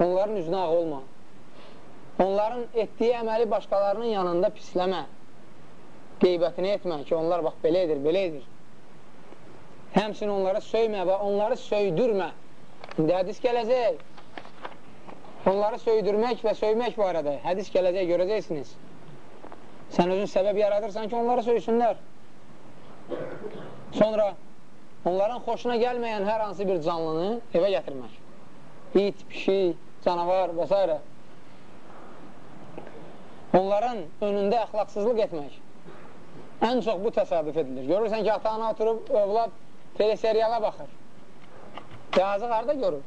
onların üzünə ağ olma. Onların etdiyi əməli başqalarının yanında pisləmə. Qeybətini etmə ki, onlar bax, belə edir, belə edir. Həmsin onlara söymə və onları söydürmə. İndi hədis gələcək. Onları söydürmək və söymək barədə hədis gələcək, görəcəksiniz. Sən özün səbəb yaradırsan ki, onları söysünlər. Sonra onların xoşuna gəlməyən hər hansı bir canlını evə gətirmək. İt, pişik, canavar və s. Onların önündə əxlaqsızlıq etmək. Ən çox bu təsadüf edilir. Görürsən ki, ata-ana oturub, övlad teleseriala baxır. Yazıq harada görür?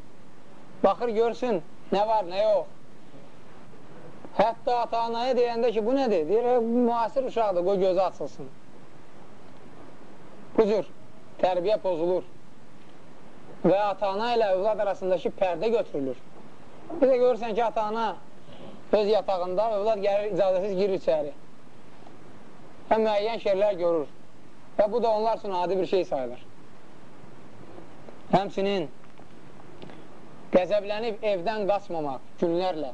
Baxır, görsün, nə var, nə yox. Hətta ata-anaya deyəndə ki, bu nədir? Deyir, müasir uşaqdır, qoy gözü açılsın. Bu cür tərbiyə pozulur və ata-ana ilə övlad arasındakı pərdə götürülür. Bir də görürsən ki, ata-ana öz yatağında, övlad gəlir, icazəsiz girir içəri və müəyyən şeylər görür və bu da onlar üçün adi bir şey sayılır. Həmsinin qəzəblənib evdən qaçmamaq günlərlə.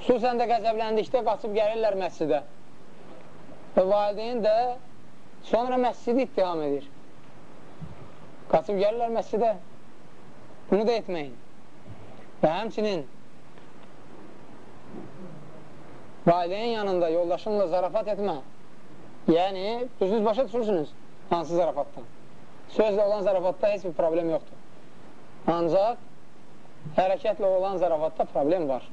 Xüsusən də qəzəbləndikdə qaçıb gəlirlər məscidə. Və valideyn də sonra məscidi ittiham edir. Qaçıb gəlirlər məscidə. Bunu da etməyin. Və həmçinin valideyn yanında yoldaşınla zarafat etmə. Yəni, düzünüz başa düşürsünüz hansı zarafatdan. Sözlə olan zarafatda heç bir problem yoxdur. Ancaq hərəkətlə olan zarafatda problem var.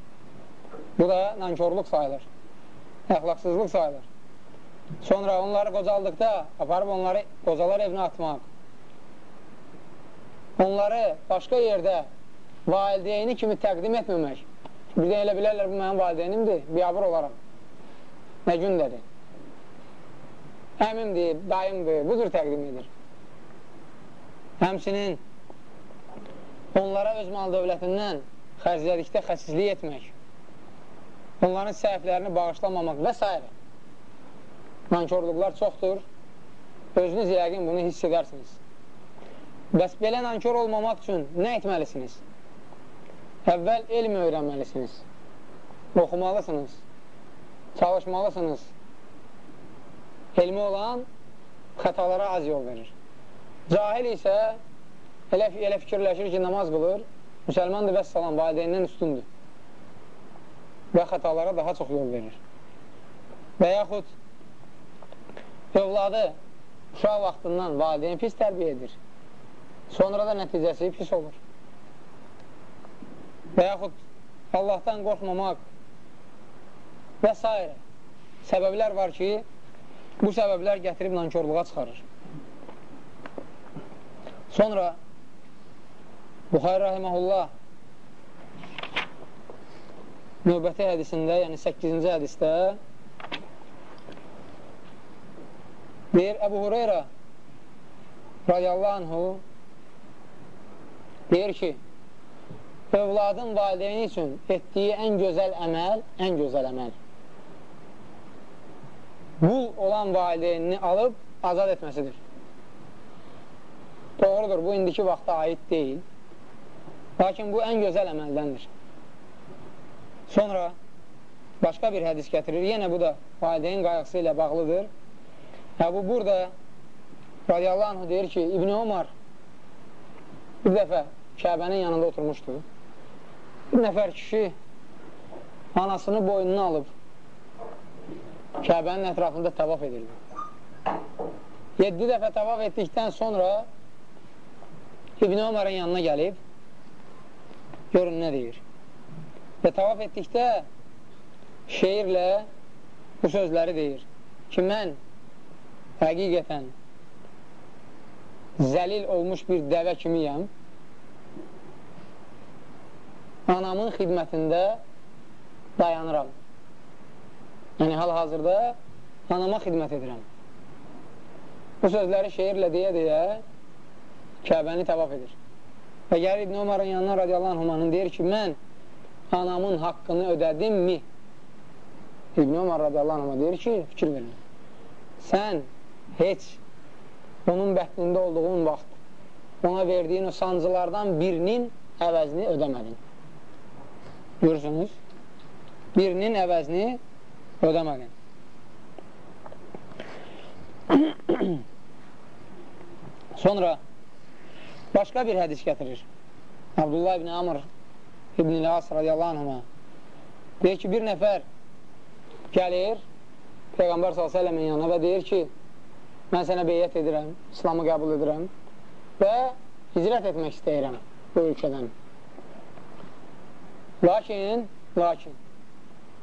Bu da nankörlük sayılır, əxlaqsızlıq sayılır. Sonra onları qocaldıqda aparıb onları qocalar evinə atmaq. Onları başqa yerdə valideyni kimi təqdim etməmək. Bir də elə bilərlər, bu mənim valideynimdir, biyabır olaram. Nə gündədir? Əmimdir, dayımdır, bu cür təqdim edir. Həmsinin onlara öz mal dövlətindən xərclədikdə xəsizlik etmək, onların səhvlərini bağışlamamaq və s. Nankörlüklər çoxdur, özünüz yəqin bunu hiss edərsiniz. Bəs belə nankör olmamaq üçün nə etməlisiniz? Əvvəl elm öyrənməlisiniz, oxumalısınız, çalışmalısınız. Elmi olan xətalara az yol verir. Cahil isə elə, elə fikirləşir ki, namaz qılır, müsəlmandır və salam, valideyndən üstündür və xətalara daha çox yol verir. Və yaxud övladı uşaq vaxtından valideyn pis tərbiyə edir, sonra da nəticəsi pis olur və yaxud Allahdan qorxmamaq və s. səbəblər var ki, bu səbəblər gətirib nankörluğa çıxarır. Sonra Buxayr Rahiməhullah növbəti hədisində, yəni 8-ci hədisdə deyir Əbu Hureyra radiyallahu anhu deyir ki, övladın valideyni üçün etdiyi ən gözəl əməl, ən gözəl əməl qul olan valideynini alıb azad etməsidir. Doğrudur, bu indiki vaxta aid deyil. Lakin bu ən gözəl əməldəndir. Sonra başqa bir hədis gətirir. Yenə bu da valideyn qayğısı ilə bağlıdır. Əbu burada radiyallahu anh deyir ki, İbn Omar bir dəfə Kəbənin yanında oturmuşdu bir nəfər kişi anasını boynuna alıb Kəbənin ətrafında tavaf edirdi. 7 dəfə tavaf etdikdən sonra İbn Ömər'in yanına gəlib görün nə deyir. Və tavaf etdikdə şeirlə bu sözləri deyir ki, mən həqiqətən zəlil olmuş bir dəvə kimiyəm anamın xidmətində dayanıram. Yəni, hal-hazırda anama xidmət edirəm. Bu sözləri şeirlə deyə-deyə Kəbəni təvaf edir. Və gəlir İbn Ömərın yanına radiyallahu anhumanın deyir ki, mən anamın haqqını ödədimmi? İbn Ömər radiyallahu anhuma deyir ki, fikir verin. Sən heç onun bətnində olduğun vaxt, ona verdiyin o sancılardan birinin əvəzini ödəmədin. Görürsünüz? Birinin əvəzini ödəmədin. Sonra başqa bir hədis gətirir. Abdullah ibn Amr ibn İlas radiyallahu anhına deyir ki, bir nəfər gəlir Peyğəmbər s.ə.v-in yanına və deyir ki, mən sənə beyyət edirəm, İslamı qəbul edirəm və hicrət etmək istəyirəm bu ölkədən. Lakin, lakin,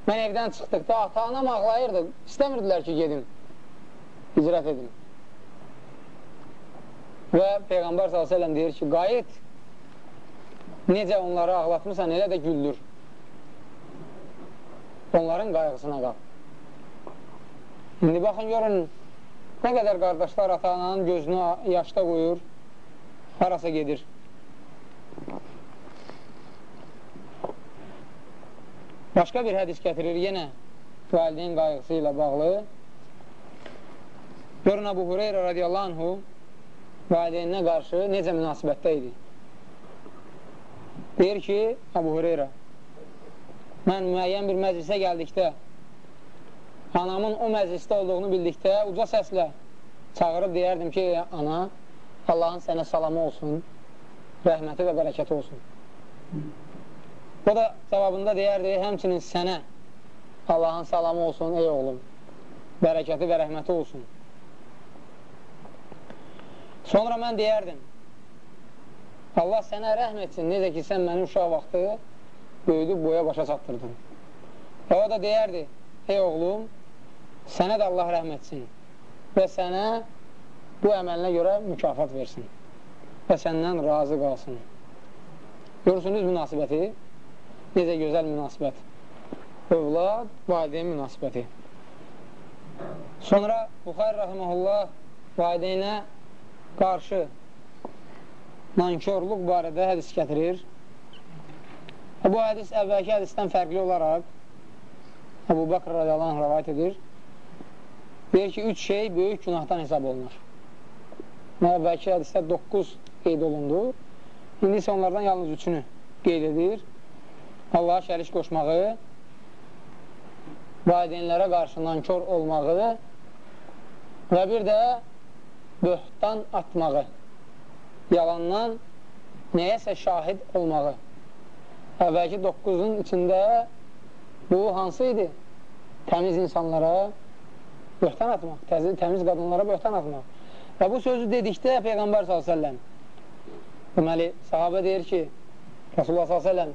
mən evdən çıxdıqda ata-anam ağlayırdı, istəmirdilər ki, gedim, hicrət edim. Və Peyğəmbər s.ə.v deyir ki, qayıt, necə onları ağlatmırsan, elə də güldür. Onların qayğısına qal. İndi baxın, görün, nə qədər qardaşlar ata-ananın gözünü yaşda qoyur, harasa gedir. Başqa bir hədis gətirir yenə valideyn qayğısı ilə bağlı. Görün, Abu Hureyra radiyallahu anhu valideyninə qarşı necə münasibətdə idi. Deyir ki, Abu Hureyra, mən müəyyən bir məclisə gəldikdə, anamın o məclisdə olduğunu bildikdə, uca səslə çağırıb deyərdim ki, ana, Allahın sənə salamı olsun, rəhməti və bərəkəti olsun. O da cavabında deyərdi, həmçinin sənə Allahın salamı olsun, ey oğlum, bərəkəti və rəhməti olsun. Sonra mən deyərdim, Allah sənə rəhm etsin, necə ki, sən məni uşaq vaxtı böyüdüb boya başa çatdırdın. Və o da deyərdi, ey oğlum, sənə də Allah rəhm etsin və sənə bu əməlinə görə mükafat versin və səndən razı qalsın. Görürsünüz münasibəti? Necə gözəl münasibət. Övlad, valideyn münasibəti. Sonra Buxar Rəhməhullah valideynə qarşı nankörluq barədə hədis gətirir. Bu hədis əvvəlki hədisdən fərqli olaraq Əbu Bakr radiyallahu anh rəvayət edir. Deyir ki, üç şey böyük günahdan hesab olunur. Əvvəlki hədisdə 9 qeyd olundu. İndi isə onlardan yalnız üçünü qeyd edir. Allaha şərik qoşmağı, valideynlərə qarşı nankör olmağı və bir də böhtan atmağı, yalandan nəyəsə şahid olmağı. Əvvəlki 9-un içində bu hansı idi? Təmiz insanlara böhtan atmaq, təmiz qadınlara böhtan atmaq. Və bu sözü dedikdə Peyğəmbər s.ə.v deməli, sahabə deyir ki, Rasulullah s.ə.v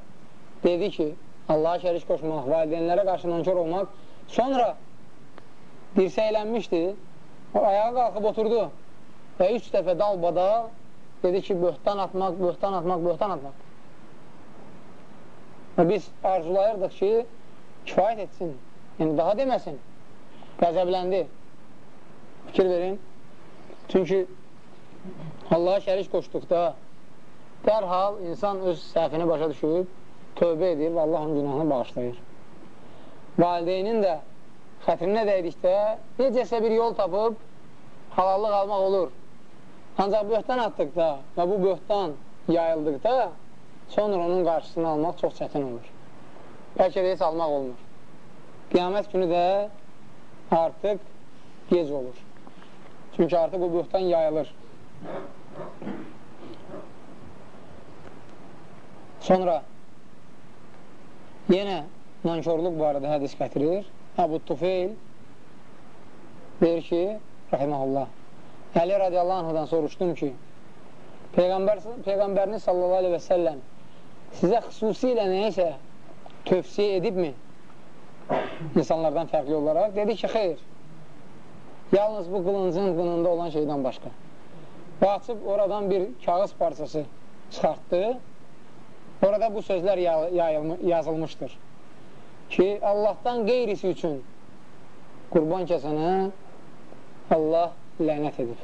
dedi ki, Allaha şərik qoşmaq, valideynlərə qarşı nankör olmaq, sonra dirsəylənmişdi, o ayağa qalxıb oturdu və üç dəfə dalbada dedi ki, böhtan atmaq, böhtan atmaq, böhtan atmaq. Və biz arzulayırdıq ki, kifayət etsin, yəni daha deməsin, qəzəbləndi. Fikir verin. Çünki Allaha şərik qoşduqda dərhal insan öz səhvini başa düşüb, tövbə edir və Allah onun günahını bağışlayır. Valideynin də xətrinə dəydikdə necəsə bir yol tapıb halallıq almaq olur. Ancaq böhtan atdıqda və bu böhtan yayıldıqda sonra onun qarşısını almaq çox çətin olur. Bəlkə də heç almaq olmur. Qiyamət günü də artıq gec olur. Çünki artıq o böhtan yayılır. Sonra yenə nankörlük barədə hədis gətirir. Əbu Tufeyl deyir ki, rəhiməhullah, Əli radiyallahu anhudan soruşdum ki, Peyğəmbər, Peyğəmbəriniz sallallahu aleyhi və səlləm sizə xüsusilə nəyəsə tövsiyə edibmi? İnsanlardan fərqli olaraq. Dedi ki, xeyr, yalnız bu qılıncın qınında olan şeydən başqa. Və açıb oradan bir kağız parçası çıxartdı. Orada bu sözlər yazılmışdır ki, Allahdan qeyrisi üçün qurban kəsənə Allah lənət edib.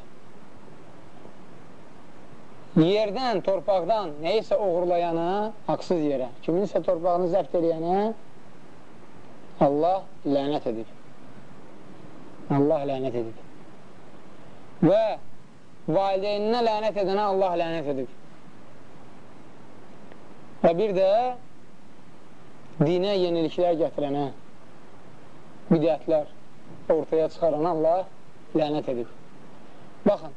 Yerdən, torpaqdan nəyisə oğurlayana haqsız yerə, kiminsə torpağını zəbt eləyənə Allah lənət edib. Allah lənət edib. Və valideyninə lənət edənə Allah lənət edib. Və bir də dinə yeniliklər gətirənə, bidətlər ortaya çıxaran Allah lənət edib. Baxın,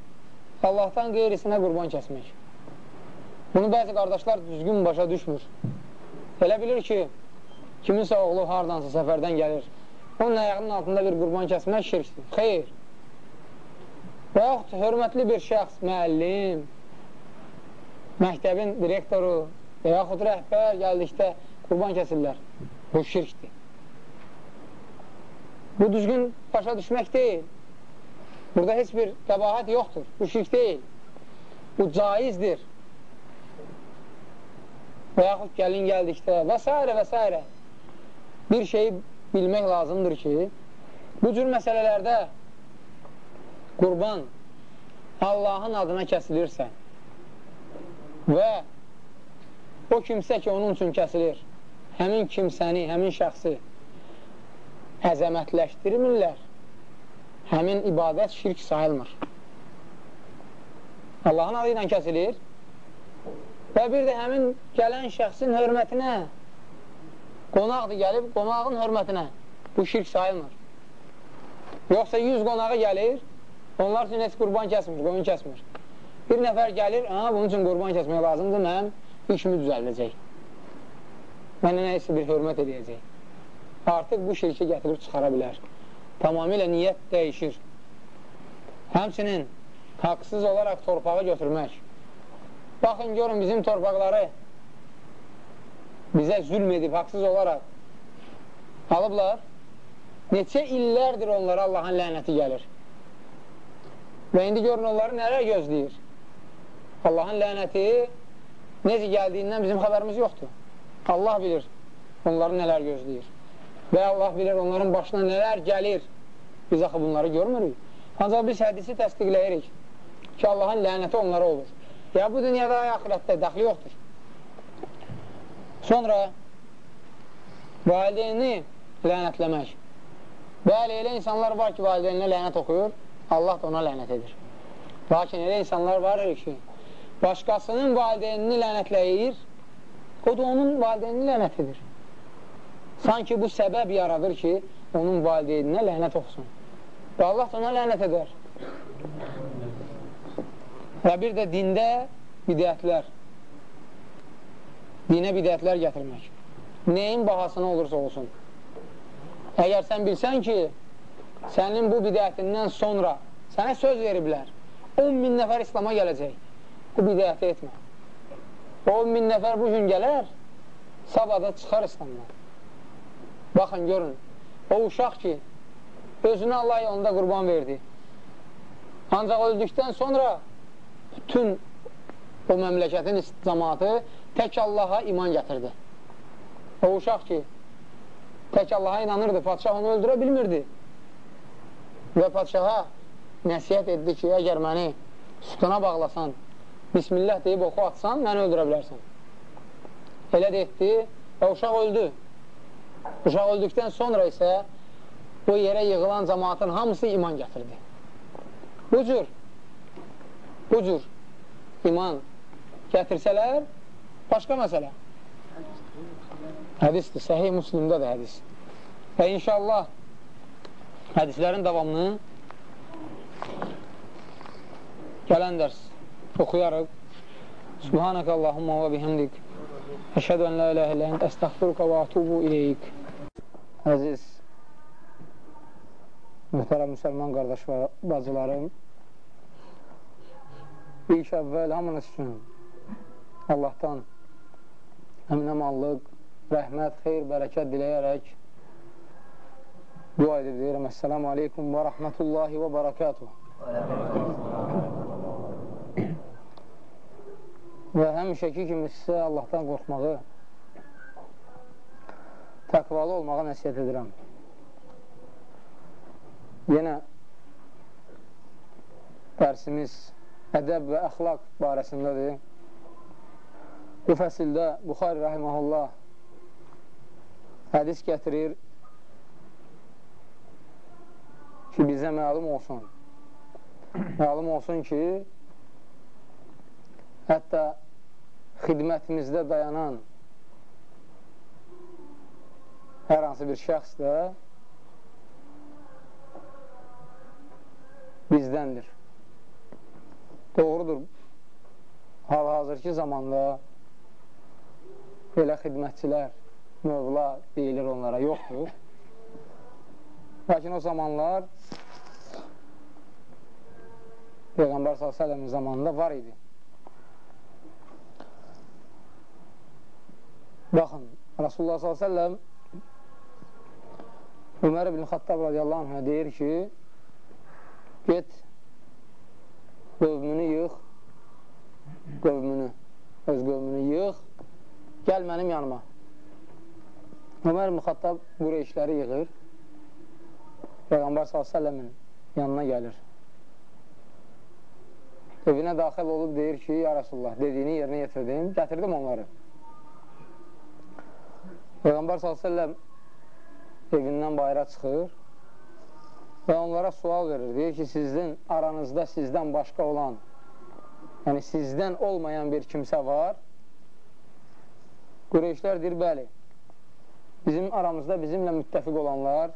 Allahdan qeyrisinə qurban kəsmək. Bunu bəzi qardaşlar düzgün başa düşmür. Elə bilir ki, kiminsə oğlu hardansa səfərdən gəlir, onun ayağının altında bir qurban kəsmək şirkdir. Xeyr. Və yaxud hörmətli bir şəxs, müəllim, məktəbin direktoru və yaxud rəhbər gəldikdə qurban kəsirlər. Bu şirkdir. Bu düzgün başa düşmək deyil. Burada heç bir qəbahət yoxdur. Bu şirk deyil. Bu caizdir. Və yaxud gəlin gəldikdə və s. və s. Bir şeyi bilmək lazımdır ki, bu cür məsələlərdə qurban Allahın adına kəsilirsə və o kimsə ki, onun üçün kəsilir, həmin kimsəni, həmin şəxsi əzəmətləşdirmirlər, həmin ibadət şirk sayılmır. Allahın adı ilə kəsilir və bir də həmin gələn şəxsin hörmətinə qonaqdır gəlib, qonağın hörmətinə bu şirk sayılmır. Yoxsa 100 qonağı gəlir, onlar üçün heç qurban kəsmir, qoyun kəsmir. Bir nəfər gəlir, aha, bunun üçün qurban kəsmək lazımdır, mənim işimi düzəldəcək. Mənə nəyəsə bir hörmət edəcək. Artıq bu şirki gətirib çıxara bilər. Tamamilə niyyət dəyişir. Həmçinin haqsız olaraq torpağı götürmək. Baxın, görün bizim torpaqları bizə zülm edib, haqsız olaraq alıblar. Neçə illərdir onlara Allahın lənəti gəlir. Və indi görün onları nələr gözləyir? Allahın lənəti necə gəldiyindən bizim xəbərimiz yoxdur. Allah bilir onları nələr gözləyir. Və Allah bilir onların başına nələr gəlir. Biz axı bunları görmürük. Ancaq biz hədisi təsdiqləyirik ki, Allahın lənəti onlara olur. Ya bu dünyada, ya axirətdə dəxli yoxdur. Sonra valideyni lənətləmək. Bəli, elə insanlar var ki, valideyninə lənət oxuyur, Allah da ona lənət edir. Lakin elə insanlar var ki, başqasının valideynini lənətləyir, o da onun valideynini lənət edir. Sanki bu səbəb yaradır ki, onun valideyninə lənət oxusun. Və Allah da ona lənət edər. Və bir də dində bidətlər, dinə bidətlər gətirmək. Neyin bahasına olursa olsun. Əgər sən bilsən ki, sənin bu bidətindən sonra sənə söz veriblər, 10 min nəfər İslama gələcək, bu bidəti etmə. 10 min nəfər bu gün gələr, sabada çıxar İslamdan. Baxın, görün, o uşaq ki, özünü Allah yolunda qurban verdi. Ancaq öldükdən sonra bütün o məmləkətin cəmatı tək Allaha iman gətirdi. O uşaq ki, tək Allaha inanırdı, padişah onu öldürə bilmirdi. Və padişaha nəsiyyət etdi ki, əgər məni sütuna bağlasan, Bismillah deyib oxu atsan, məni öldürə bilərsən. Elə də etdi və uşaq öldü. Uşaq öldükdən sonra isə o yerə yığılan cəmaatın hamısı iman gətirdi. Bu cür, bu cür iman gətirsələr, başqa məsələ. Hədisdir, səhih muslimdə də hədis. Və inşallah hədislərin davamını gələn dərs oxuyarıq. Subhanəkə Allahumma və bihəmdik. Əşhədu ən la iləhə ilə ənd əstəxfiruka və atubu iləyik. Əziz, mühtərəm müsəlman qardaş və bacılarım, ilk əvvəl hamınız üçün Allahdan əminəmallıq, rəhmət, xeyr, bərəkət diləyərək dua edib deyirəm. Əssəlamu aleykum və rəhmətullahi və bərəkatuhu. Və həmişəki kimi sizə Allahdan qorxmağı, təqvalı olmağa nəsiyyət edirəm. Yenə dərsimiz ədəb və əxlaq barəsindədir. Bu fəsildə Buxari rəhiməhullah hədis gətirir ki, bizə məlum olsun. Məlum olsun ki, hətta xidmətimizdə dayanan hər hansı bir şəxs də bizdəndir. Doğrudur. Hal-hazırki zamanda belə xidmətçilər, mövla deyilir onlara, yoxdur. Lakin o zamanlar Peyğəmbər s.ə.v zamanında var idi. Baxın, Rasulullah s.ə.v Ömər ibn Xattab radiyallahu anhə deyir ki, get, qövmünü yığ, qövmünü, öz qövmünü yığ, gəl mənim yanıma. Ömər ibn Xattab Qureyşləri yığır, Peyğəmbər s.ə.v-in yanına gəlir. Evinə daxil olub deyir ki, ya Rasulullah, dediyini yerinə yetirdim, gətirdim onları. Peyğəmbər s.ə.v evindən bayıra çıxır və onlara sual verir. Deyir ki, sizin aranızda sizdən başqa olan, yəni sizdən olmayan bir kimsə var. Qureyşlər deyir, bəli, bizim aramızda bizimlə müttəfiq olanlar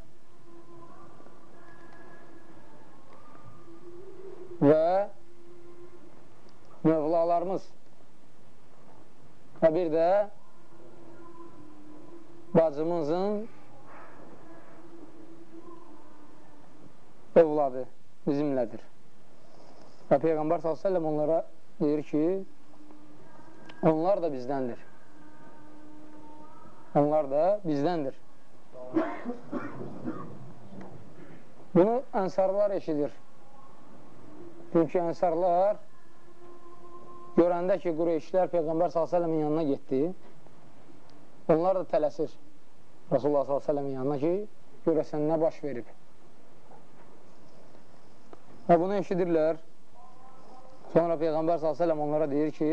və mövlalarımız və bir də bacımızın övladı bizimlədir. Və Peyğəmbər s.ə.v onlara deyir ki, onlar da bizdəndir. Onlar da bizdəndir. Bunu ənsarlar eşidir. Çünki ənsarlar görəndə ki, Qureyşlər Peyğəmbər s.ə.v-in yanına getdi, Onlar da tələsir Rasulullah s.ə.v-in yanına ki, görəsən nə baş verib. Və bunu eşidirlər. Sonra Peyğəmbər s.ə.v onlara deyir ki,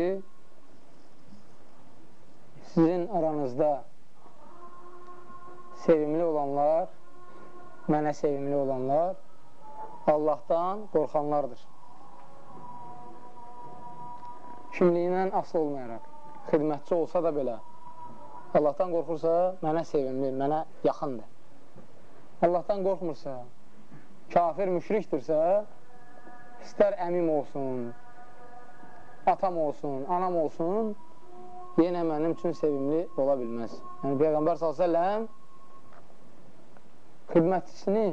sizin aranızda sevimli olanlar, mənə sevimli olanlar Allahdan qorxanlardır. Kimliyindən asıl olmayaraq, xidmətçi olsa da belə, Allahdan qorxursa, mənə sevimli, mənə yaxındır. Allahdan qorxmursa, kafir, müşrikdirsə, istər əmim olsun, atam olsun, anam olsun, yenə mənim üçün sevimli ola bilməz. Yəni, Peyğəmbər s.ə.v xidmətçisini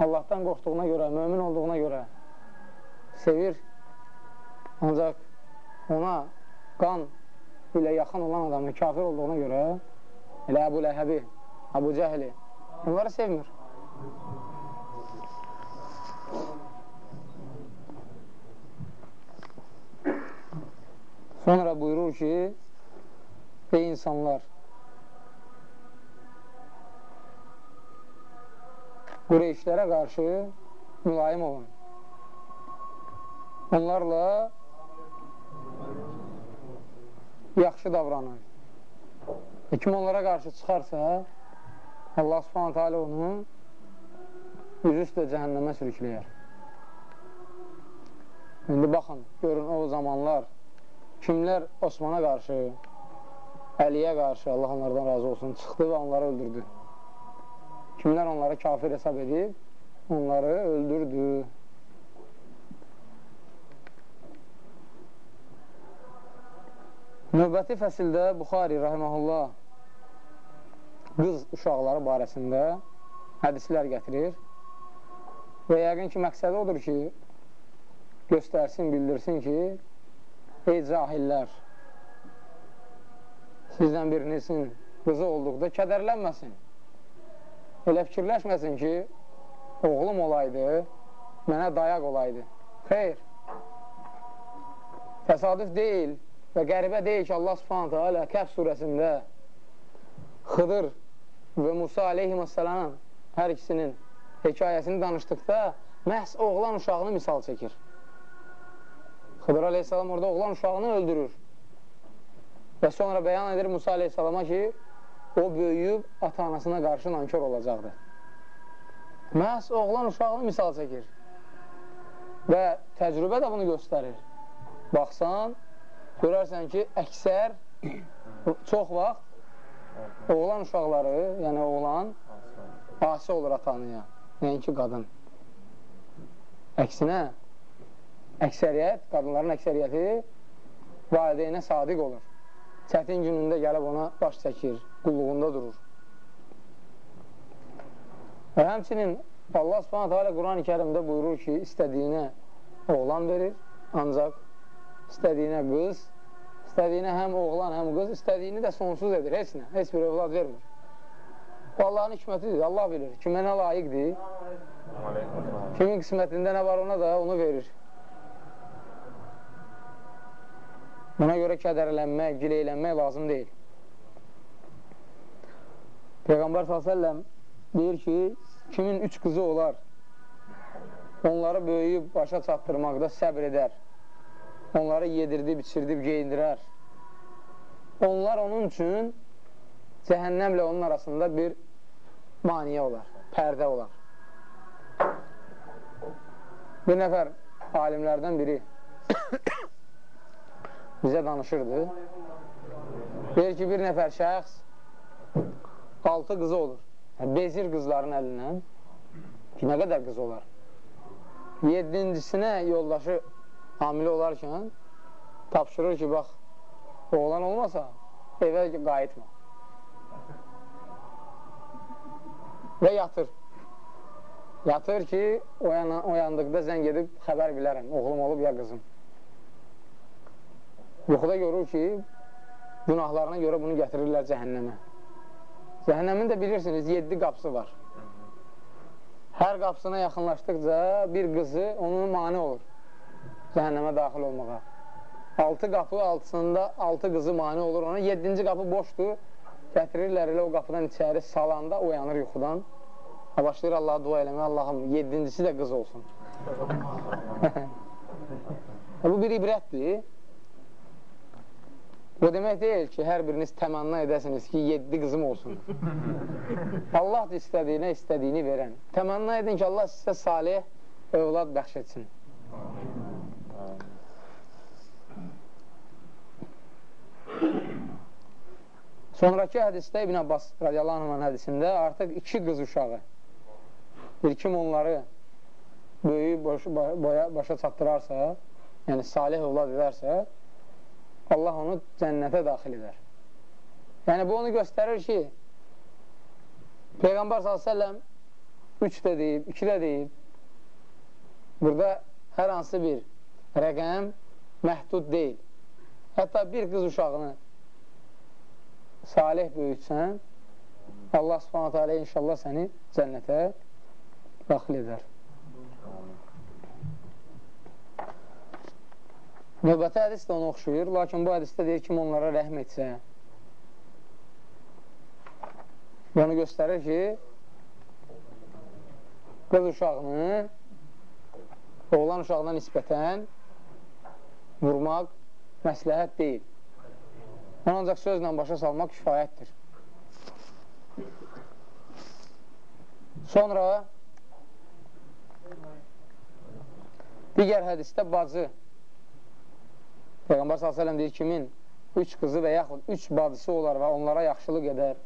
Allahdan qorxduğuna görə, mömin olduğuna görə sevir, ancaq ona qan ilə yaxın olan adamın kafir olduğuna görə elə Əbu Ləhəbi, Əbu Cəhli onları sevmir. Sonra buyurur ki, ey insanlar, Qureyşlərə qarşı mülayim olun. Onlarla yaxşı davranır. Və kim onlara qarşı çıxarsa, Allah subhanətə alə onu üzü üstə cəhənnəmə sürükləyər. İndi baxın, görün o zamanlar kimlər Osmana qarşı, Əliyə qarşı, Allah onlardan razı olsun, çıxdı və onları öldürdü. Kimlər onları kafir hesab edib, onları öldürdü. Növbəti fəsildə Buxari rahiməhullah qız uşaqları barəsində hədislər gətirir və yəqin ki, məqsədi odur ki, göstərsin, bildirsin ki, ey cahillər, sizdən birinizin qızı olduqda kədərlənməsin. Elə fikirləşməsin ki, oğlum olaydı, mənə dayaq olaydı. Xeyr, təsadüf deyil. Və qəribə deyil ki, Allah subhanətə alə Kəf surəsində Xıdır və Musa aleyhissalam hər ikisinin hekayəsini danışdıqda məhz oğlan uşağını misal çəkir. Xıdır aleyhissalam orada oğlan uşağını öldürür. Və sonra bəyan edir Musa aleyhissalama ki, o böyüyüb ata-anasına qarşı nankör olacaqdır. Məhz oğlan uşağını misal çəkir. Və təcrübə də bunu göstərir. Baxsan, görərsən ki, əksər çox vaxt oğlan uşaqları, yəni oğlan asi olur atanıya, nəinki qadın. Əksinə, əksəriyyət, qadınların əksəriyyəti valideynə sadiq olur. Çətin günündə gəlib ona baş çəkir, qulluğunda durur. Və həmçinin Allah subhanətə alə Quran-ı kərimdə buyurur ki, istədiyinə oğlan verir, ancaq istədiyinə qız, istədiyinə həm oğlan, həm qız, istədiyini də sonsuz edir, heç nə, heç bir övlad vermir. Bu Allahın hikmətidir, Allah bilir, kimə nə layiqdir, kimin qismətində nə var ona da onu verir. Buna görə kədərlənmək, gileylənmək lazım deyil. Peyğəmbər s.ə.v deyir ki, kimin üç qızı olar, onları böyüyüb başa çatdırmaqda səbr edər, onları yedirdib, içirdib, geyindirər. Onlar onun üçün cəhənnəmlə onun arasında bir maniyə olar, pərdə olar. Bir nəfər alimlərdən biri bizə danışırdı. Deyir ki, bir nəfər şəxs altı qızı olur. Bezir qızların əlindən ki, nə qədər qız olar? Yeddincisinə yoldaşı hamilə olarkən tapşırır ki, bax, oğlan olmasa evə qayıtma. Və yatır. Yatır ki, oyan oyandıqda zəng edib xəbər bilərəm, oğlum olub ya qızım. Yuxuda görür ki, günahlarına görə bunu gətirirlər cəhənnəmə. Cəhənnəmin də bilirsiniz, 7 qapısı var. Hər qapısına yaxınlaşdıqca bir qızı onun mani olur cəhənnəmə daxil olmağa. 6 qapı altısında 6 qızı mani olur ona. 7-ci qapı boşdur. Gətirirlər elə o qapıdan içəri salanda oyanır yuxudan. Başlayır Allaha dua eləməyə. Allahım, 7-cisi də qız olsun. Bu bir ibrətdir. Bu demək deyil ki, hər biriniz təmanna edəsiniz ki, 7 qızım olsun. Allah da istədiyinə istədiyini verən. Təmanna edin ki, Allah sizə salih övlad bəxş etsin. Sonraki hədisdə İbn Abbas radiyallahu anhın hədisində artıq iki qız uşağı bir kim onları böyüyü boş, boya, başa çatdırarsa, yəni salih övlad edərsə, Allah onu cənnətə daxil edər. Yəni, bu onu göstərir ki, Peyğəmbər s.ə.v 3 də deyib, 2 də deyib, burada hər hansı bir rəqəm məhdud deyil. Hətta bir qız uşağını salih böyütsən, Allah subhanətə alə inşallah səni cənnətə daxil edər. Növbəti hədis də onu oxşuyur, lakin bu hədisdə deyir kim onlara rəhm etsə, və onu göstərir ki, qız uşağını oğlan uşağına nisbətən vurmaq məsləhət deyil. Onu ancaq sözlə başa salmaq kifayətdir. Sonra digər hədisdə bacı Peyğəmbər s.ə.v deyir kimin üç qızı və yaxud üç bacısı olar və onlara yaxşılıq edər,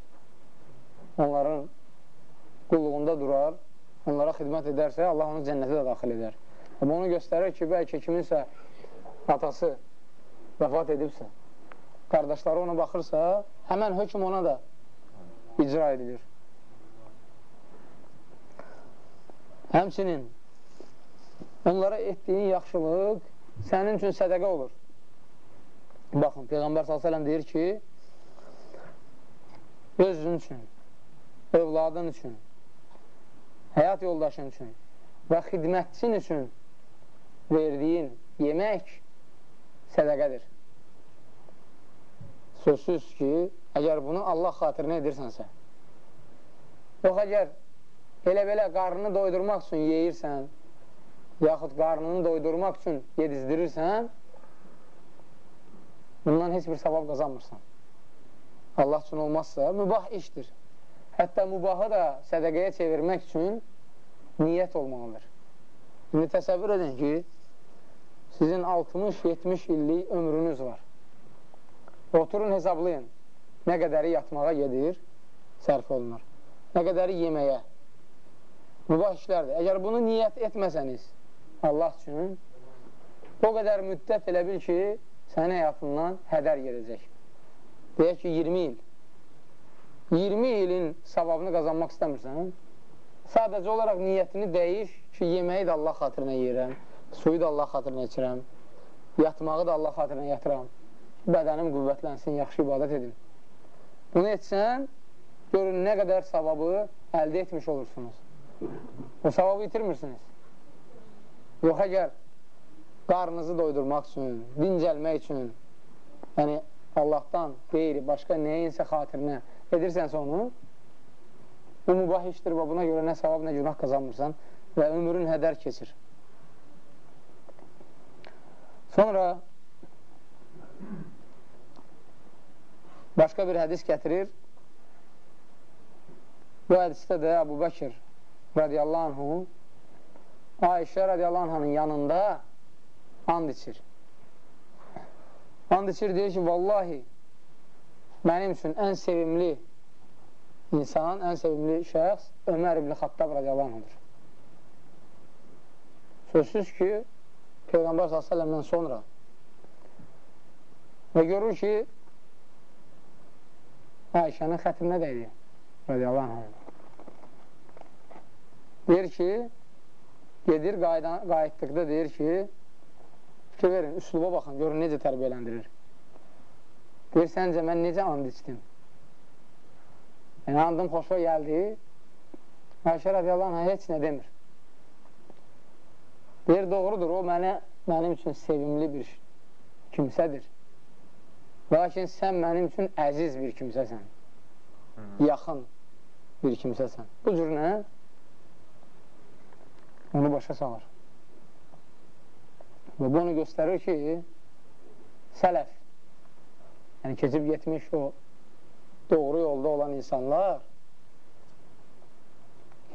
onların qulluğunda durar, onlara xidmət edərsə, Allah onu cənnətə də daxil edər. Amma onu göstərir ki, bəlkə kiminsə atası vəfat edibsə, qardaşları ona baxırsa, həmən hökm ona da icra edilir. Həmçinin onlara etdiyin yaxşılıq sənin üçün sədəqə olur. Baxın, Peyğəmbər s.ə.v deyir ki, özün üçün, övladın üçün, həyat yoldaşın üçün və xidmətçin üçün verdiyin yemək sədəqədir. Sözsüz ki, əgər bunu Allah xatirinə edirsənsə, yox əgər elə belə qarnını doydurmaq üçün yeyirsən, yaxud qarnını doydurmaq üçün yedizdirirsən, bundan heç bir savab qazanmırsan. Allah üçün olmazsa, mübah işdir. Hətta mübahı da sədəqəyə çevirmək üçün niyyət olmalıdır. İndi təsəvvür edin ki, sizin 60-70 illik ömrünüz var. Oturun, hesablayın. nə qədəri yatmağa gedir, sərf olunur. Nə qədəri yeməyə. Mübah işlərdir. Əgər bunu niyyət etməsəniz Allah üçün, o qədər müddət elə bil ki, sənin həyatından hədər gedəcək. Deyək ki, 20 il. 20 ilin savabını qazanmaq istəmirsən, sadəcə olaraq niyyətini dəyiş ki, yeməyi də Allah xatirinə yeyirəm, suyu da Allah xatirinə içirəm, yatmağı da Allah xatirinə yatıram, bədənim qüvvətlənsin, yaxşı ibadət edim. Bunu etsən, görün nə qədər savabı əldə etmiş olursunuz. O savabı itirmirsiniz. Yox, əgər qarnınızı doydurmaq üçün, dincəlmək üçün, yəni Allahdan qeyri, başqa nəyinsə xatirinə edirsənsə onu, bu mübah işdir və buna görə nə savab, nə günah qazanmırsan və ömrün hədər keçir. Sonra başqa bir hədis gətirir. Bu hədisdə də Əbu Bəkir radiyallahu anhu Ayşə radiyallahu anhanın yanında and içir. And içir deyir ki, vallahi mənim üçün ən sevimli insan, ən sevimli şəxs Ömər ibn Xattab radiyallahu anhudur. Sözsüz ki, Peyğəmbər s.ə.v-dən sonra və görür ki, Ayşənin xətrinə dəydi radiyallahu anhu. Deyir ki, gedir, qayıtdıqda deyir ki, fikir verin, üsluba baxın, görün necə tərbiyələndirir. Deyir, səncə mən necə and içdim? Yəni, andım xoşa gəldi, Ayşə radiyallahu anh heç nə demir. Deyir, doğrudur, o mənə, mənim üçün sevimli bir kimsədir. Lakin sən mənim üçün əziz bir kimsəsən, yaxın bir kimsəsən. Bu cür nə? onu başa salır. Və bu onu göstərir ki, sələf, yəni keçib getmiş o doğru yolda olan insanlar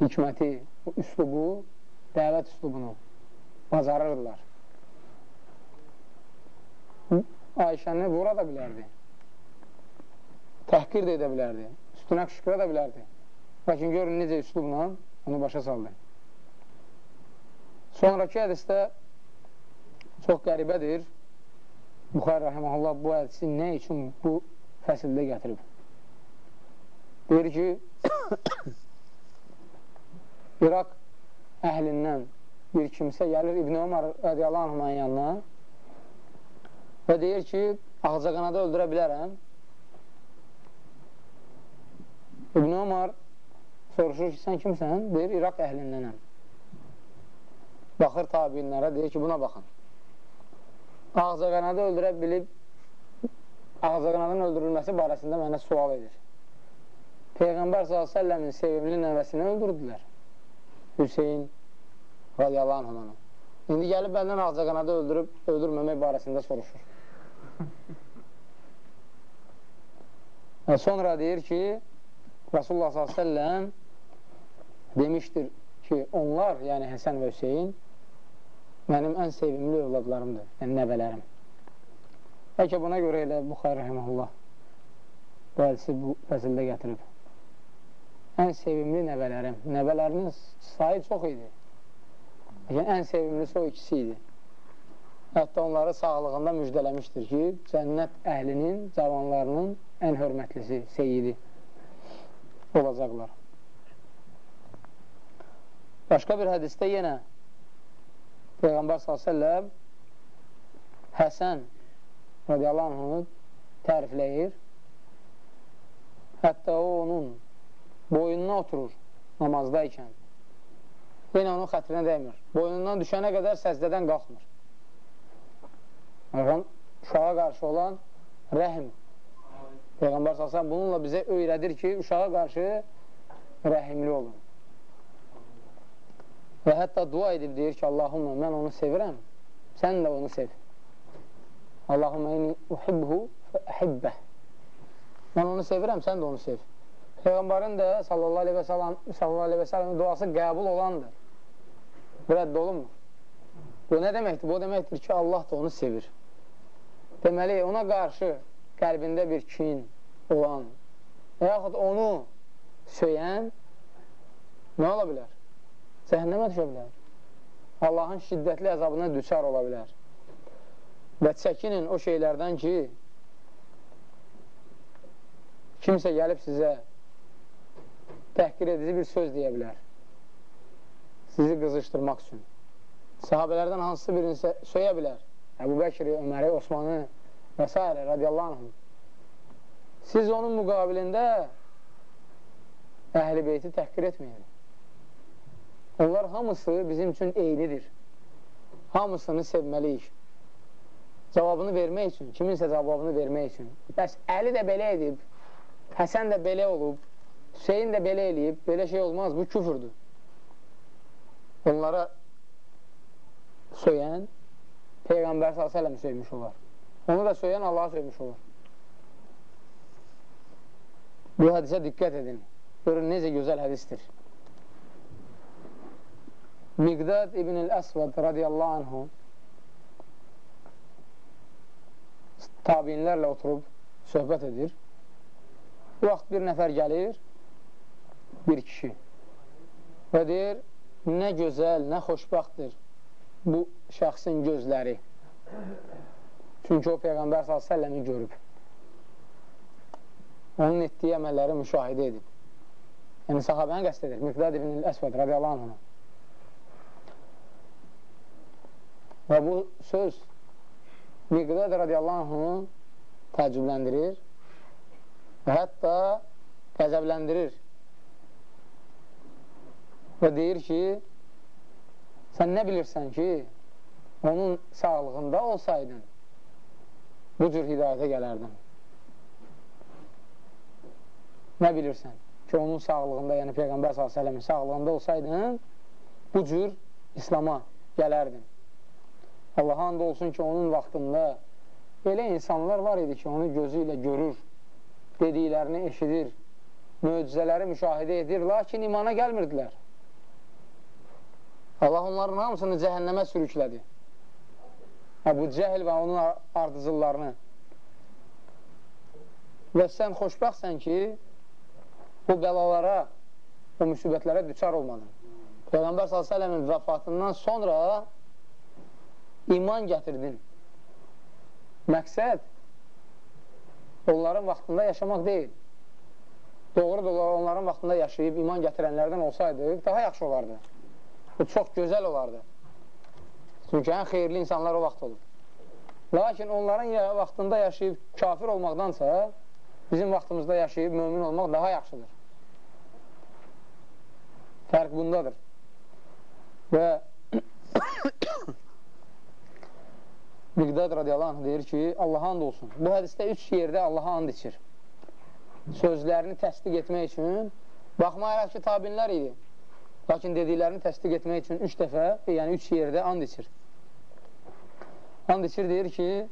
hikməti, bu üslubu, dəvət üslubunu bacarırlar. Ayşəni vura da bilərdi. Təhqir də edə bilərdi. Üstünə qışqıra da bilərdi. Lakin görün necə üslubla onu başa saldı. Sonraki hədisdə çox qəribədir. Buxar rəhməhullah bu hədisi nə üçün bu fəsildə gətirib? Deyir ki, İraq əhlindən bir kimsə gəlir İbn Ömər radiyallahu anhmanın yanına və deyir ki, ağcaqanada öldürə bilərəm. İbn Ömər soruşur ki, sən kimsən? Deyir, İraq əhlindənəm. Baxır tabinlərə, deyir ki, buna baxın. Ağzaqanadı öldürə bilib, ağzaqanadın öldürülməsi barəsində mənə sual edir. Peyğəmbər s.ə.v-in sevimli nəvəsini öldürdülər. Hüseyin radiyallahu anhını. İndi gəlib bəndən ağzaqanadı öldürüb, öldürməmək barəsində soruşur. Və sonra deyir ki, Rasulullah s.ə.v demişdir ki, onlar, yəni Həsən və Hüseyin mənim ən sevimli övladlarımdır, yəni nəvələrim. Bəlkə buna görə elə Buxar rəhməhullah bu hədisi bu fəsildə gətirib. Ən sevimli nəvələrim. Nəvələrinin sayı çox idi. Yəni, ən sevimlisi o ikisi idi. Hətta onları sağlığında müjdələmişdir ki, cənnət əhlinin, cavanlarının ən hörmətlisi, seyidi olacaqlar. Başqa bir hədisdə yenə Peyğəmbər s.ə.v Həsən radiyallahu anhını tərifləyir. Hətta o onun boynuna oturur namazdaykən. Yenə onun xətrinə dəymir. Boynundan düşənə qədər səzdədən qalxmır. Uşağa qarşı olan rəhim. Peyğəmbər s.ə.v bununla bizə öyrədir ki, uşağa qarşı rəhimli olun. Və hətta dua edib deyir ki, Allahumma mən onu sevirəm, sən də onu sev. Allahumma inni uhibbuhu fəhibbə. Mən onu sevirəm, sən də onu sev. Peyğəmbərin də sallallahu aleyhi və sələm, sallallahu aleyhi və sələm duası qəbul olandır. Rədd olunmur. Bu nə deməkdir? Bu deməkdir ki, Allah da onu sevir. Deməli, ona qarşı qəlbində bir kin, olan və yaxud onu söyən nə ola bilər? Cəhənnəmə düşə bilər. Allahın şiddətli əzabına düşər ola bilər. Və çəkinin o şeylərdən ki, kimsə gəlib sizə təhqir edici bir söz deyə bilər. Sizi qızışdırmaq üçün. Sahabələrdən hansısa birini söyə bilər. Əbu Bəkri, Öməri, Osmanı və s. radiyallahu anhum. Siz onun müqabilində əhl-i beyti təhqir etməyin. Onlar hamısı bizim üçün eynidir. Hamısını sevməliyik. Cavabını vermək üçün, kiminsə cavabını vermək üçün. Bəs Əli də belə edib, Həsən də belə olub, Hüseyin də belə eləyib, belə şey olmaz, bu küfürdür. Onlara söyən Peyğəmbər s.ə.v söymüş olar. Onu da söyləyən Allaha söymüş olur. Bu hədisə diqqət edin. Görün, necə gözəl hədistir. Miqdad ibn-i Əsvad radiyallahu anhu tabinlərlə oturub söhbət edir. Bu vaxt bir nəfər gəlir, bir kişi və deyir, nə gözəl, nə xoşbaxtdır bu şəxsin gözləri. Çünki o Peyğəmbər s.ə.v-i görüb. Onun etdiyi əməlləri müşahidə edib. Yəni, sahabəni qəst edir. Miqdad ibn Əsvəd radiyallahu anh. Və bu söz Miqdad radiyallahu anh təəccübləndirir və hətta qəzəbləndirir və deyir ki, sən nə bilirsən ki, onun sağlığında olsaydın, bu cür hidayətə gələrdin. Nə bilirsən ki, onun sağlığında, yəni Peyğəmbər s.ə.v-in sağlığında olsaydın, bu cür İslama gələrdin. Allaha and olsun ki, onun vaxtında elə insanlar var idi ki, onu gözü ilə görür, dediklərini eşidir, möcüzələri müşahidə edir, lakin imana gəlmirdilər. Allah onların hamısını cəhənnəmə sürüklədi. Əbu Cəhil və onun ardıcıllarını. Və sən xoşbəxtsən ki, bu bəlalara, bu müsibətlərə düçar olmadın. Peyğəmbər s.ə.v-in vəfatından sonra iman gətirdin. Məqsəd onların vaxtında yaşamaq deyil. Doğrudur, onların vaxtında yaşayıb iman gətirənlərdən olsaydı, daha yaxşı olardı. Bu çox gözəl olardı. Çünki ən xeyirli insanlar o vaxt olur. Lakin onların vaxtında yaşayıb kafir olmaqdansa, bizim vaxtımızda yaşayıb mömin olmaq daha yaxşıdır. Fərq bundadır. Və Miqdad radiyallahu anh deyir ki, Allaha and olsun. Bu hədisdə üç yerdə Allaha and içir. Sözlərini təsdiq etmək üçün baxmayaraq ki, tabinlər idi. Lakin dediklərini təsdiq etmək üçün üç dəfə, yəni üç yerdə and içir. And içir, deyir ki,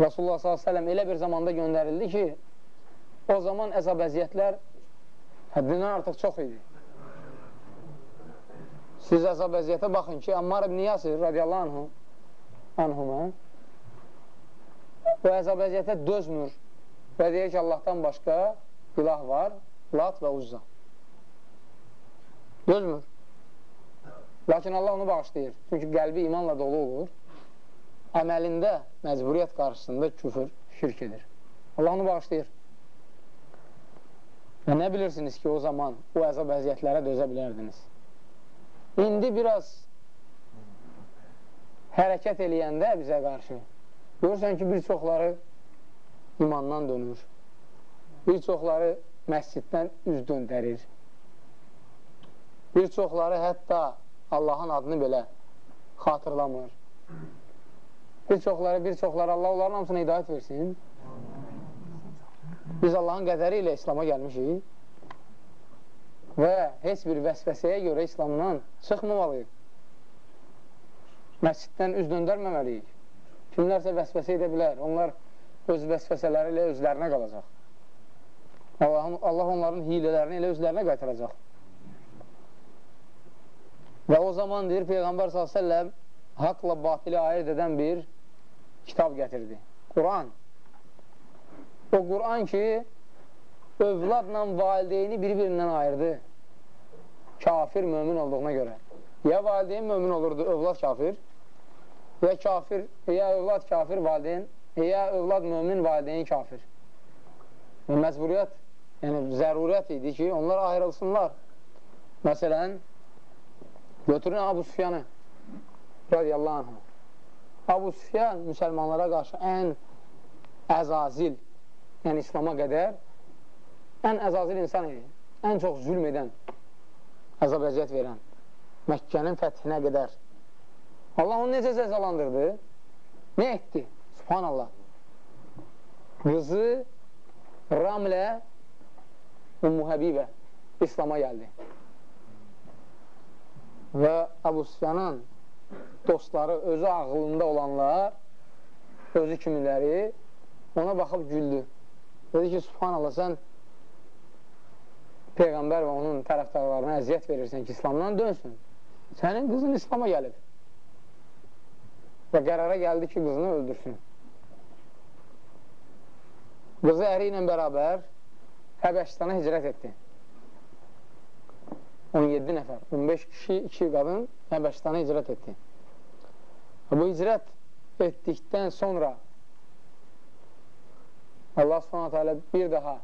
Rasulullah s.ə.v elə bir zamanda göndərildi ki, o zaman əzab əziyyətlər həddindən artıq çox idi. Siz əzab əziyyətə baxın ki, Ammar ibn Yasir radiyallahu anhu, anhuma o əzab əziyyətə dözmür və deyir ki, Allahdan başqa ilah var, lat və uzza. Dözmür. Lakin Allah onu bağışlayır. Çünki qəlbi imanla dolu olur. Əməlində məcburiyyət qarşısında küfür, şirk edir. Allah onu bağışlayır. Və nə bilirsiniz ki, o zaman o əzab əziyyətlərə dözə bilərdiniz. İndi biraz hərəkət eləyəndə bizə qarşı görürsən ki, bir çoxları imandan dönür. Bir çoxları məsciddən üz döndərir. Bir çoxları hətta Allahın adını belə xatırlamır. Bir çoxları, bir çoxları Allah onların hamısına hidayət versin. Biz Allahın qədəri ilə İslama gəlmişik və heç bir vəsvəsəyə görə İslamdan çıxmamalıyıq. Məsciddən üz döndərməməliyik. Kimlərsə vəsvəsə edə bilər. Onlar öz vəsvəsələri ilə özlərinə qalacaq. Allah, Allah onların hilələrini elə özlərinə qaytaracaq. Və o zaman deyir Peyğəmbər s.ə.v haqla batili ayırt edən bir kitab gətirdi. Quran. O Quran ki, övladla valideyni bir-birindən ayırdı. Kafir mömin olduğuna görə. Ya valideyn mömin olurdu, övlad kafir. Ya kafir, ya övlad kafir, valideyn. Ya övlad mömin, valideyn kafir. Və məcburiyyət, yəni zəruriyyət idi ki, onlar ayrılsınlar. Məsələn, götürün Abu Sufyanı radiyallahu anh. Abu Sufyan müsəlmanlara qarşı ən əzazil, yəni İslama qədər ən əzazil insan idi. Ən çox zülm edən, əzab əziyyət verən. Məkkənin fəthinə qədər. Allah onu necə cəzalandırdı? Nə etdi? Subhanallah. Qızı Ramlə Ummu Həbibə İslama gəldi. Və Əbu Sufyanın dostları, özü ağlında olanlar, özü kimiləri ona baxıb güldü. Dedi ki, subhanallah, sən Peyğəmbər və onun tərəfdarlarına əziyyət verirsən ki, İslamdan dönsün. Sənin qızın İslama gəlib. Və qərara gəldi ki, qızını öldürsün. Qızı əri ilə bərabər Həbəşistana hicrət etdi. 17 nəfər, 15 kişi, 2 qadın Həbəşistana hicrət etdi. Bu hicrət etdikdən sonra Allah subhanətə alə bir daha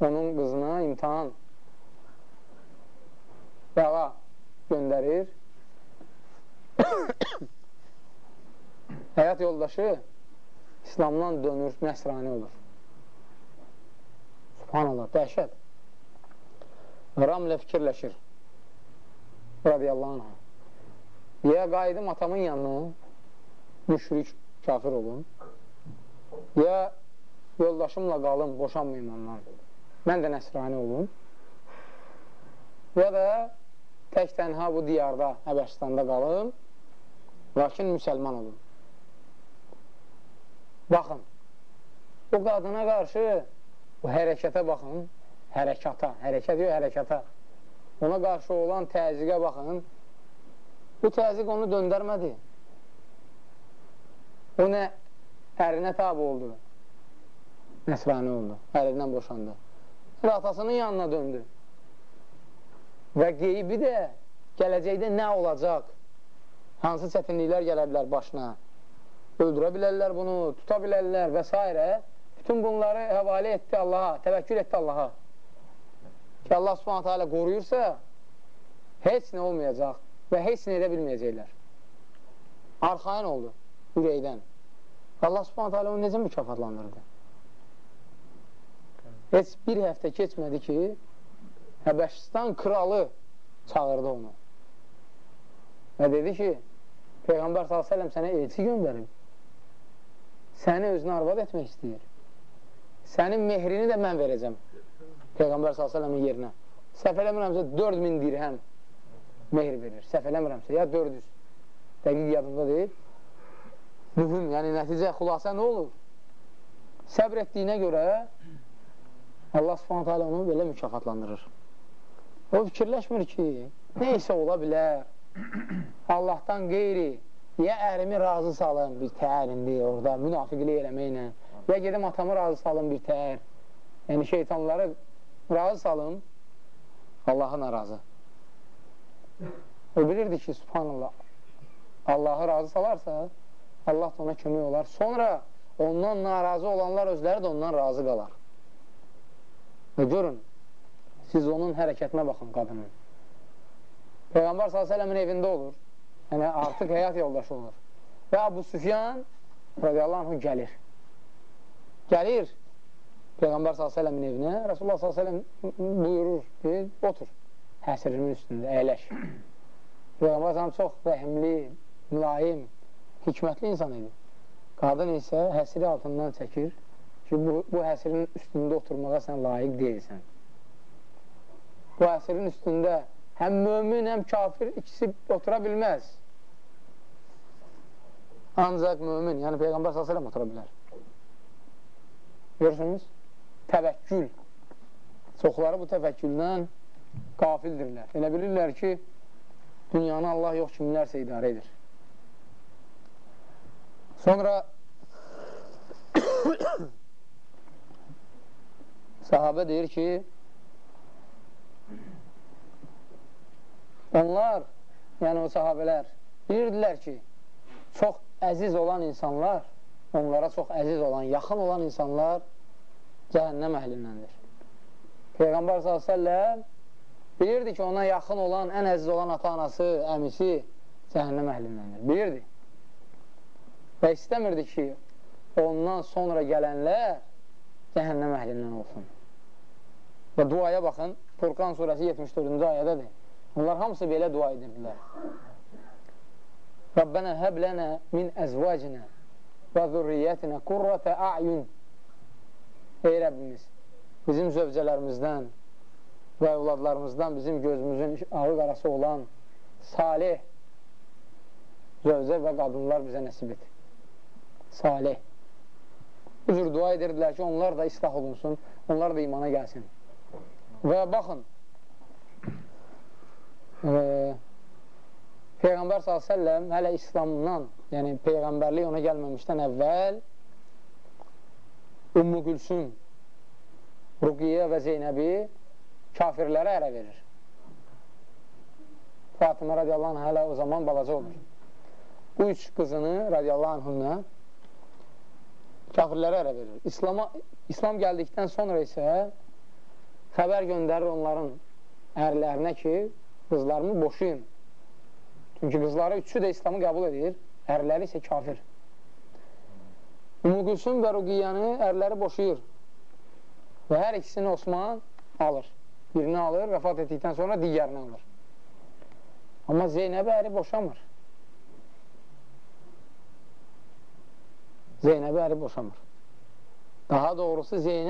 onun qızına imtihan dağa göndərir. Həyat yoldaşı İslamdan dönür, nəsrani olur. Subhanallah, dəhşət. Ramlə fikirləşir. Radiyallahu anh. Ya qayıdım atamın yanına, müşrik, kafir olun. Ya yoldaşımla qalım, boşanmayım ondan. Mən də nəsrani olum. Ya da tək tənha bu diyarda, Həbəşistanda qalım, lakin müsəlman olum. Baxın, o qadına qarşı bu hərəkətə baxın, hərəkata, hərəkət yox, hərəkata. Ona qarşı olan təziqə baxın, bu təziq onu döndərmədi. O nə ərinə tabi oldu, nəsrani oldu, ərindən boşandı. Və atasının yanına döndü. Və qeybi də gələcəkdə nə olacaq? Hansı çətinliklər gələ bilər başına? Öldürə bilərlər bunu, tuta bilərlər və s. Bütün bunları həvalə etdi Allaha, təvəkkül etdi Allaha. Ki, Allah subhanətə alə qoruyursa, heç nə olmayacaq və heç nə edə bilməyəcəklər. Arxain oldu ürəkdən. Allah subhanətə alə onu necə mükafatlandırdı? Heç bir həftə keçmədi ki, Həbəşistan kralı çağırdı onu. Və dedi ki, Peyğəmbər s.ə.v sənə elçi göndərib. Səni özünə arvad etmək istəyir. Sənin mehrini də mən verəcəm. Peyğəmbər s.ə.v-in yerinə. Səhv eləmirəmsə 4000 dirhəm mehr verir. Səhv eləmirəmsə ya 400. Dəqiq yadımda deyil. Mühüm, yəni nəticə, xülasə nə olur? Səbr etdiyinə görə Allah subhanətə alə onu belə mükafatlandırır. O fikirləşmir ki, neysə ola bilər. Allahdan qeyri, ya ərimi razı salım bir təhər indi orada, münafiqlik eləməklə, ya gedim atamı razı salım bir təhər, yəni şeytanları razı salım, Allahı narazı. O bilirdi ki, subhanallah, Allahı razı salarsa, Allah da ona kömək olar. Sonra ondan narazı olanlar özləri də ondan razı qalar. Və görün, Siz onun hərəkətinə baxın qadının. Peyğəmbər s.ə.v-in evində olur. Yəni, artıq həyat yoldaşı olur. Və Abu Süfyan radiyallahu anh gəlir. Gəlir Peyğəmbər s.ə.v-in evinə. Rasulullah s.ə.v buyurur, deyir, otur həsirimin üstündə, əyləş. Peyğəmbər s.ə.v çox rəhimli, mülayim, hikmətli insan idi. Qadın isə həsiri altından çəkir ki, bu, bu həsirin üstündə oturmağa sən layiq deyilsən bu əsrin üstündə həm mömin, həm kafir ikisi otura bilməz. Ancaq mömin, yəni Peyğəmbər s.ə.v otura bilər. Görürsünüz? Təvəkkül. Çoxları bu təvəkküldən qafildirlər. Elə bilirlər ki, dünyanı Allah yox kimlərsə idarə edir. Sonra sahabə deyir ki, onlar, yəni o sahabələr, bilirdilər ki, çox əziz olan insanlar, onlara çox əziz olan, yaxın olan insanlar cəhənnəm əhlindəndir. Peyğəmbər s.ə.v bilirdi ki, ona yaxın olan, ən əziz olan ata-anası, əmisi cəhənnəm əhlindəndir. Bilirdi. Və istəmirdi ki, ondan sonra gələnlər cəhənnəm əhlindən olsun. Və duaya baxın, Furqan surəsi 74-cü ayədədir. Onlar hamısı belə dua edirdilər. Rabbənə həblənə min əzvacinə və zürriyyətinə qurratə a'yun Ey Rəbbimiz, bizim zövcələrimizdən və evladlarımızdan bizim gözümüzün ağı qarası olan salih zövcə və qadınlar bizə nəsib et. Salih. Bu cür dua edirdilər ki, onlar da islah olunsun, onlar da imana gəlsin. Və baxın, e, Peyğəmbər s.ə.v hələ İslamdan, yəni Peyğəmbərlik ona gəlməmişdən əvvəl Ümmü Gülsüm, Ruqiyyə və Zeynəbi kafirlərə ərə verir. Fatimə radiyallahu anh hələ o zaman balaca olur. Bu üç qızını radiyallahu anhünlə kafirlərə ərə verir. İslama, İslam gəldikdən sonra isə xəbər göndərir onların ərlərinə ki, qızlarımı boşuyun. Çünki qızları üçü də İslamı qəbul edir, ərləri isə kafir. Müqülsün və Ruqiyyəni ərləri boşuyur və hər ikisini Osman alır. Birini alır, vəfat etdikdən sonra digərini alır. Amma Zeynəbə əri boşamır. Zeynəbə əri boşamır. Daha doğrusu Zeynəb